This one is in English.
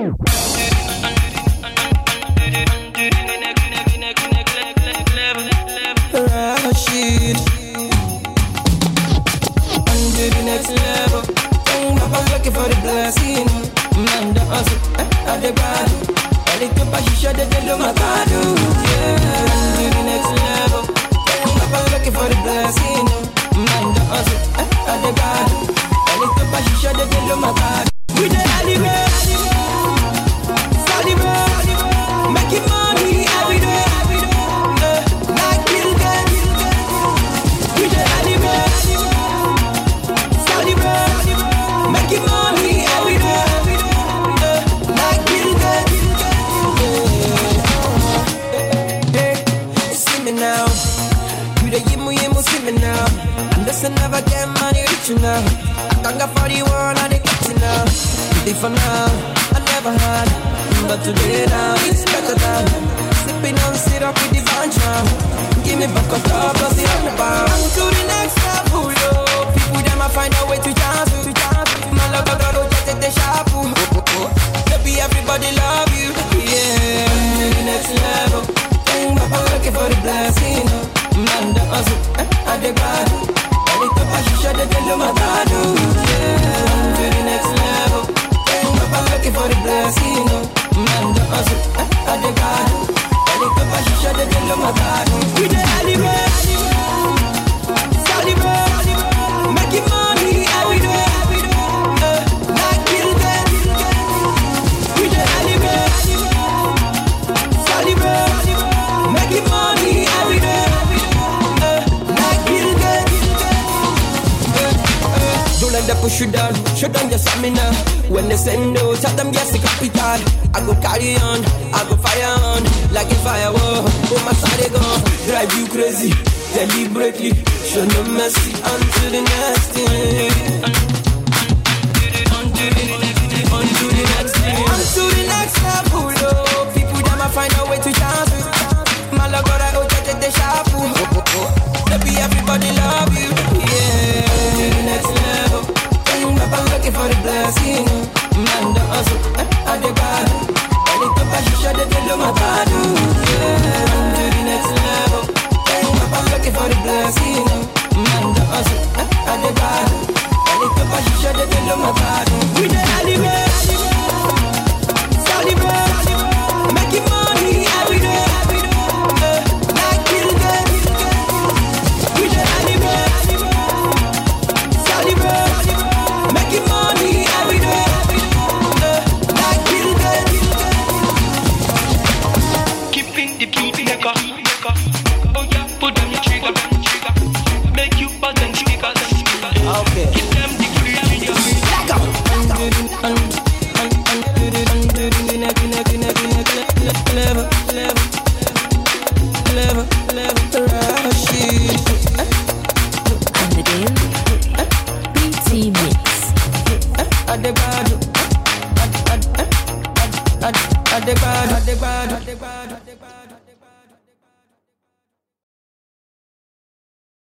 Under the hustle, eh, at the bad. All it up, she shot the deal my This never get money rich enough. I thank God for the one and the kitchen now. Today for now, I never had. But today now, it's better than. Sipping on syrup with the vancha. Give me back on top, plus the on the bar. On to the next level, yo. People, them, I find a way to chance. To chance. My love, I got to get the sharp. Baby, everybody love you. Yeah. To the next level. Ain't Papa looking for the blessing. Should Don't let them push you down, shut down your stamina. When they send out, tell them yes, the capital. I go carry on, I go fire on, like a firework. Oh my side, go drive you crazy, deliberately. Show no mercy until the next thing. The beat maker. Oh yeah, put